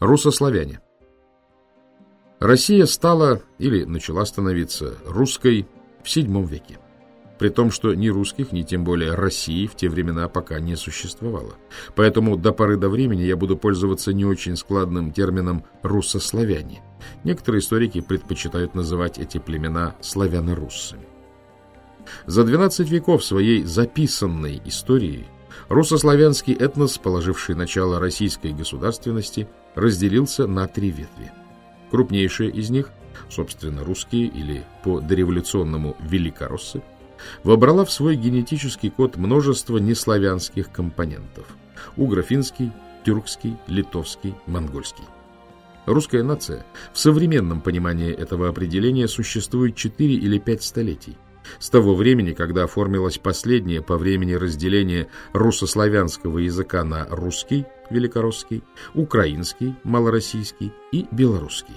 Русославяне. Россия стала или начала становиться русской в VII веке. При том, что ни русских, ни тем более России в те времена пока не существовало. Поэтому до поры до времени я буду пользоваться не очень складным термином «руссославяне». Некоторые историки предпочитают называть эти племена славяно-руссами. За 12 веков своей записанной истории руссославянский этнос, положивший начало российской государственности, разделился на три ветви. Крупнейшая из них, собственно, русские или по дореволюционному великороссы, вобрала в свой генетический код множество неславянских компонентов – угрофинский, тюркский, литовский, монгольский. Русская нация в современном понимании этого определения существует 4 или 5 столетий – с того времени, когда оформилось последнее по времени разделение руссославянского языка на русский, великорусский, украинский, малороссийский и белорусский.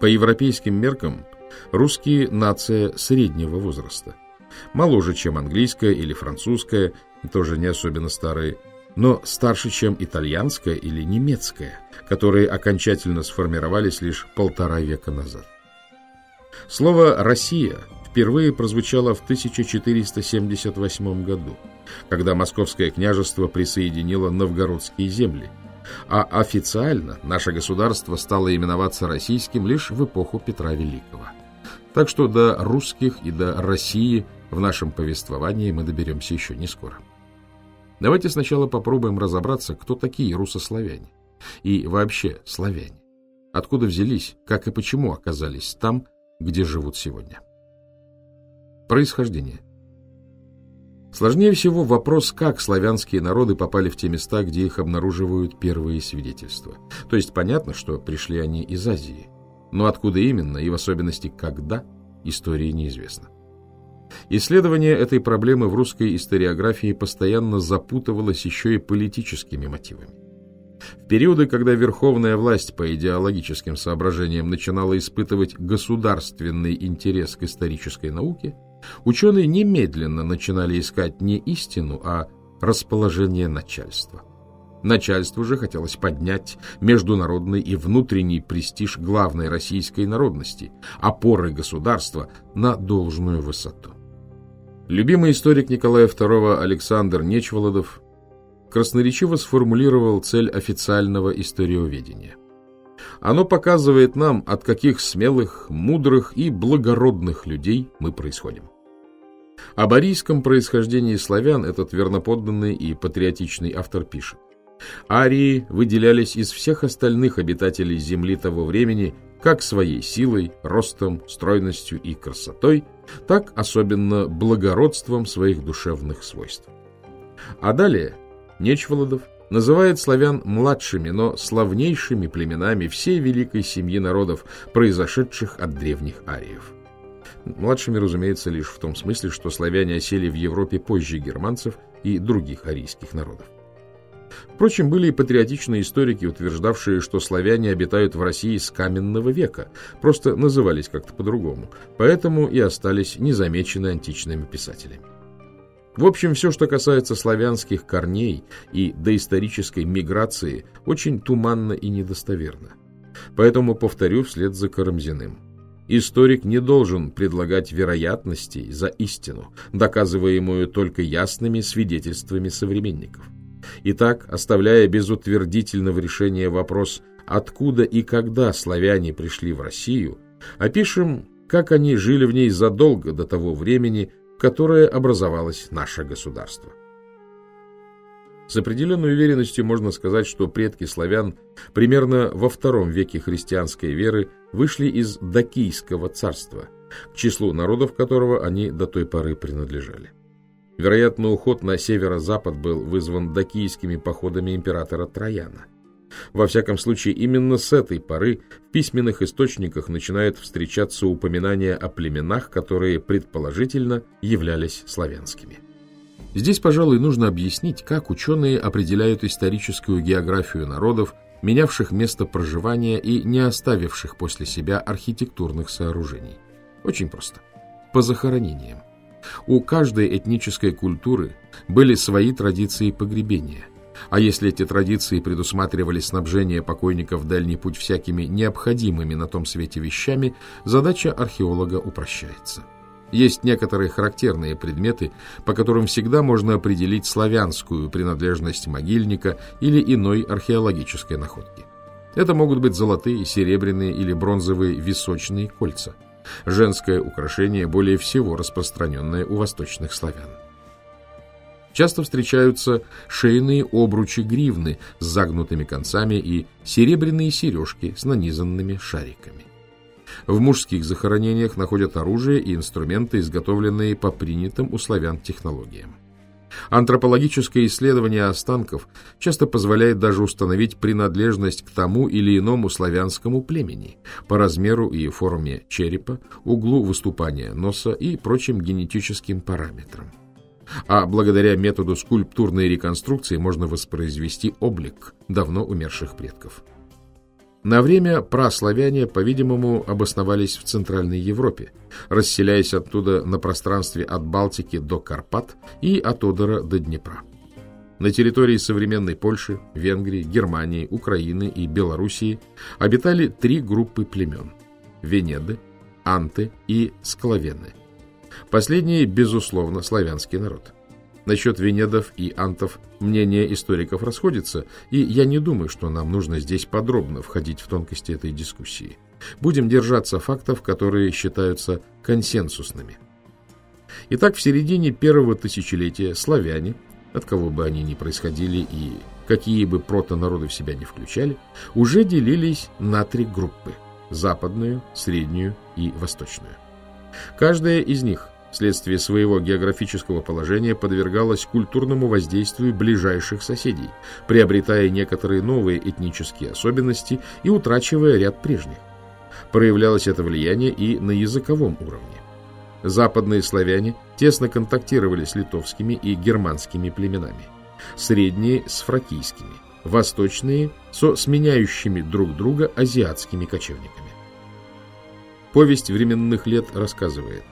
По европейским меркам русские – нация среднего возраста. Моложе, чем английская или французская, тоже не особенно старые, но старше, чем итальянская или немецкая, которые окончательно сформировались лишь полтора века назад. Слово «Россия» впервые прозвучало в 1478 году, когда Московское княжество присоединило новгородские земли, а официально наше государство стало именоваться российским лишь в эпоху Петра Великого. Так что до русских и до России в нашем повествовании мы доберемся еще не скоро. Давайте сначала попробуем разобраться, кто такие русославяне и вообще славяне. Откуда взялись, как и почему оказались там, где живут сегодня. Происхождение. Сложнее всего вопрос, как славянские народы попали в те места, где их обнаруживают первые свидетельства. То есть понятно, что пришли они из Азии. Но откуда именно и в особенности когда, истории неизвестно. Исследование этой проблемы в русской историографии постоянно запутывалось еще и политическими мотивами. В периоды, когда верховная власть по идеологическим соображениям начинала испытывать государственный интерес к исторической науке – Ученые немедленно начинали искать не истину, а расположение начальства. Начальству же хотелось поднять международный и внутренний престиж главной российской народности, опоры государства, на должную высоту. Любимый историк Николая II Александр Нечволодов красноречиво сформулировал цель официального историоведения. Оно показывает нам, от каких смелых, мудрых и благородных людей мы происходим. О арийском происхождении славян этот верноподданный и патриотичный автор пишет. Арии выделялись из всех остальных обитателей земли того времени как своей силой, ростом, стройностью и красотой, так особенно благородством своих душевных свойств. А далее Нечволодов называет славян младшими, но славнейшими племенами всей великой семьи народов, произошедших от древних ариев. Младшими, разумеется, лишь в том смысле, что славяне осели в Европе позже германцев и других арийских народов. Впрочем, были и патриотичные историки, утверждавшие, что славяне обитают в России с каменного века, просто назывались как-то по-другому, поэтому и остались незамечены античными писателями. В общем, все, что касается славянских корней и доисторической миграции, очень туманно и недостоверно. Поэтому повторю вслед за Карамзиным. Историк не должен предлагать вероятностей за истину, доказываемую только ясными свидетельствами современников. Итак, оставляя без утвердительного решения вопрос, откуда и когда славяне пришли в Россию, опишем, как они жили в ней задолго до того времени, которое образовалось наше государство. С определенной уверенностью можно сказать, что предки славян примерно во втором веке христианской веры вышли из Дакийского царства, к числу народов которого они до той поры принадлежали. Вероятно, уход на северо-запад был вызван дакийскими походами императора Трояна. Во всяком случае, именно с этой поры в письменных источниках начинают встречаться упоминания о племенах, которые предположительно являлись славянскими. Здесь, пожалуй, нужно объяснить, как ученые определяют историческую географию народов, менявших место проживания и не оставивших после себя архитектурных сооружений. Очень просто. По захоронениям. У каждой этнической культуры были свои традиции погребения – А если эти традиции предусматривали снабжение покойников в дальний путь всякими необходимыми на том свете вещами, задача археолога упрощается. Есть некоторые характерные предметы, по которым всегда можно определить славянскую принадлежность могильника или иной археологической находки. Это могут быть золотые, серебряные или бронзовые височные кольца. Женское украшение более всего распространенное у восточных славян. Часто встречаются шейные обручи-гривны с загнутыми концами и серебряные сережки с нанизанными шариками. В мужских захоронениях находят оружие и инструменты, изготовленные по принятым у славян технологиям. Антропологическое исследование останков часто позволяет даже установить принадлежность к тому или иному славянскому племени по размеру и форме черепа, углу выступания носа и прочим генетическим параметрам а благодаря методу скульптурной реконструкции можно воспроизвести облик давно умерших предков. На время праславяне, по-видимому, обосновались в Центральной Европе, расселяясь оттуда на пространстве от Балтики до Карпат и от Одера до Днепра. На территории современной Польши, Венгрии, Германии, Украины и Белоруссии обитали три группы племен – Венеды, Анты и Склавены – Последний, безусловно, славянский народ. Насчет венедов и антов мнения историков расходятся, и я не думаю, что нам нужно здесь подробно входить в тонкости этой дискуссии. Будем держаться фактов, которые считаются консенсусными. Итак, в середине первого тысячелетия славяне, от кого бы они ни происходили и какие бы протонароды в себя не включали, уже делились на три группы – западную, среднюю и восточную. Каждая из них вследствие своего географического положения подвергалась культурному воздействию ближайших соседей, приобретая некоторые новые этнические особенности и утрачивая ряд прежних. Проявлялось это влияние и на языковом уровне. Западные славяне тесно контактировали с литовскими и германскими племенами, средние – с фракийскими, восточные – со сменяющими друг друга азиатскими кочевниками. Повесть временных лет рассказывает.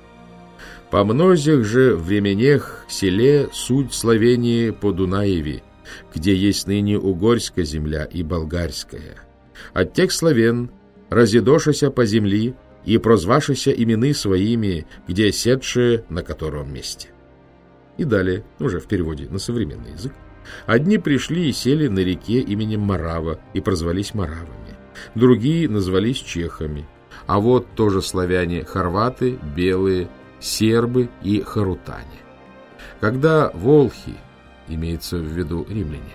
По многих же временех селе суть Словении по Дунаеве, где есть ныне угорская земля и болгарская. От тех славен, разидошася по земли и прозвашися имены своими, где седшие на котором месте. И далее, уже в переводе на современный язык, одни пришли и сели на реке именем Марава и прозвались Маравами, другие назвались чехами, а вот тоже славяне хорваты, белые, сербы и харутане. Когда волхи, имеется в виду римляне,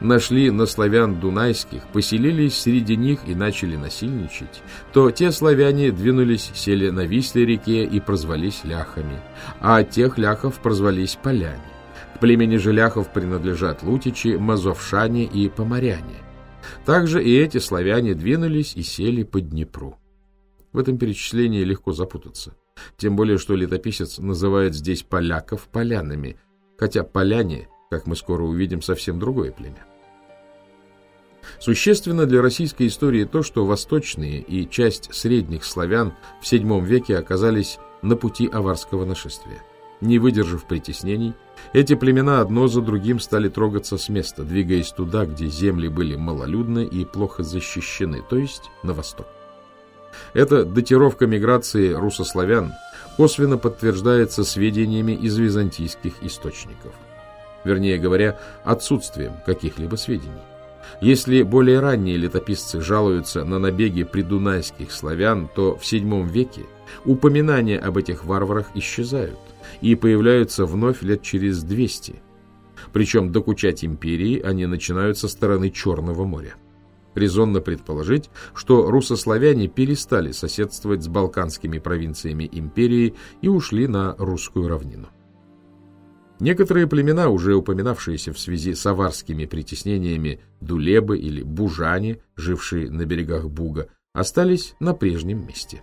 нашли на славян дунайских, поселились среди них и начали насильничать, то те славяне двинулись, сели на Висле-реке и прозвались ляхами, а тех ляхов прозвались поляне. К племени же ляхов принадлежат лутичи, мазовшане и поморяне. Также и эти славяне двинулись и сели по Днепру. В этом перечислении легко запутаться. Тем более, что летописец называет здесь поляков полянами, хотя поляне, как мы скоро увидим, совсем другое племя. Существенно для российской истории то, что восточные и часть средних славян в VII веке оказались на пути аварского нашествия. Не выдержав притеснений, эти племена одно за другим стали трогаться с места, двигаясь туда, где земли были малолюдны и плохо защищены, то есть на восток. Эта датировка миграции русославян косвенно подтверждается сведениями из византийских источников. Вернее говоря, отсутствием каких-либо сведений. Если более ранние летописцы жалуются на набеги придунайских славян, то в VII веке упоминания об этих варварах исчезают и появляются вновь лет через 200. Причем докучать империи они начинают со стороны Черного моря резонно предположить, что русославяне перестали соседствовать с балканскими провинциями империи и ушли на русскую равнину. Некоторые племена, уже упоминавшиеся в связи с аварскими притеснениями Дулебы или Бужане, жившие на берегах Буга, остались на прежнем месте.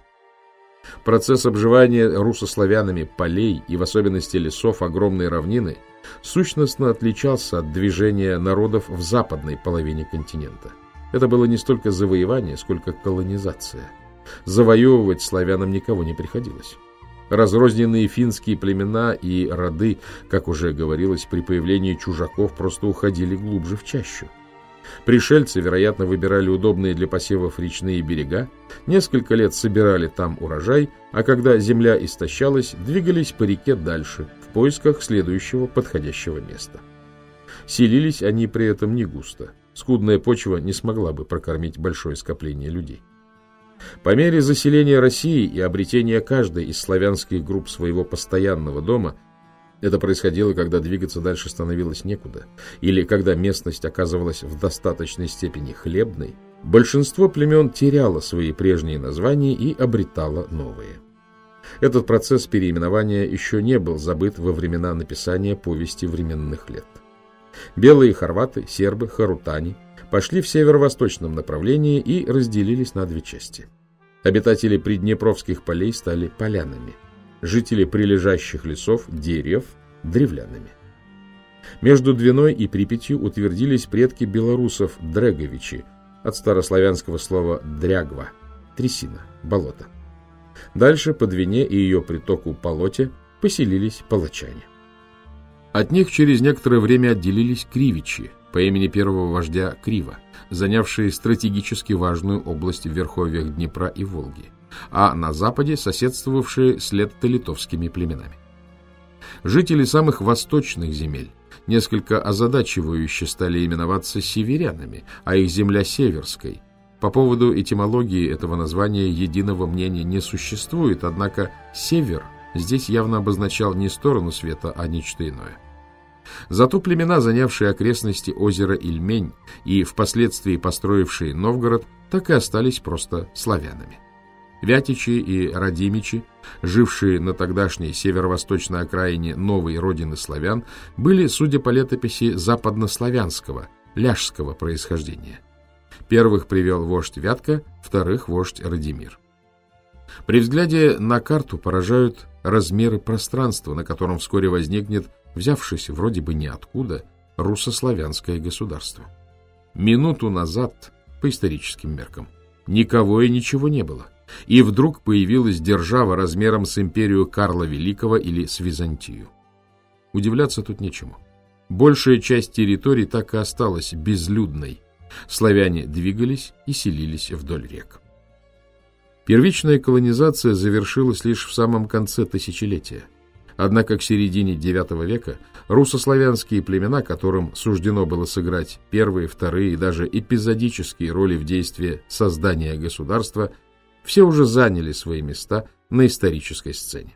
Процесс обживания русославянами полей и в особенности лесов огромной равнины сущностно отличался от движения народов в западной половине континента – это было не столько завоевание, сколько колонизация. Завоевывать славянам никого не приходилось. Разрозненные финские племена и роды, как уже говорилось, при появлении чужаков просто уходили глубже в чащу. Пришельцы, вероятно, выбирали удобные для посевов речные берега, несколько лет собирали там урожай, а когда земля истощалась, двигались по реке дальше, в поисках следующего подходящего места. Селились они при этом не густо. Скудная почва не смогла бы прокормить большое скопление людей. По мере заселения России и обретения каждой из славянских групп своего постоянного дома, это происходило, когда двигаться дальше становилось некуда, или когда местность оказывалась в достаточной степени хлебной, большинство племен теряло свои прежние названия и обретало новые. Этот процесс переименования еще не был забыт во времена написания повести временных лет. Белые хорваты, сербы, харутани пошли в северо-восточном направлении и разделились на две части. Обитатели приднепровских полей стали полянами, жители прилежащих лесов – дерев, древлянами. Между Двиной и Припятью утвердились предки белорусов Дреговичи, от старославянского слова «дрягва» – трясина, болото. Дальше по Двине и ее притоку Полоте поселились палачане. От них через некоторое время отделились Кривичи по имени первого вождя Крива, занявшие стратегически важную область в верховьях Днепра и Волги, а на западе соседствовавшие с летто-литовскими племенами. Жители самых восточных земель несколько озадачивающе стали именоваться северянами, а их земля северской. По поводу этимологии этого названия единого мнения не существует, однако «север» здесь явно обозначал не сторону света, а нечто иное. Зато племена, занявшие окрестности озера Ильмень и впоследствии построившие Новгород, так и остались просто славянами. Вятичи и Радимичи, жившие на тогдашней северо-восточной окраине новой родины славян, были, судя по летописи, западнославянского, ляжского происхождения. Первых привел вождь Вятка, вторых – вождь Радимир. При взгляде на карту поражают размеры пространства, на котором вскоре возникнет взявшись вроде бы ниоткуда, руссославянское государство. Минуту назад, по историческим меркам, никого и ничего не было. И вдруг появилась держава размером с империю Карла Великого или с Византию. Удивляться тут нечему. Большая часть территории так и осталась безлюдной. Славяне двигались и селились вдоль рек. Первичная колонизация завершилась лишь в самом конце тысячелетия. Однако к середине IX века русославянские племена, которым суждено было сыграть первые, вторые и даже эпизодические роли в действии создания государства, все уже заняли свои места на исторической сцене.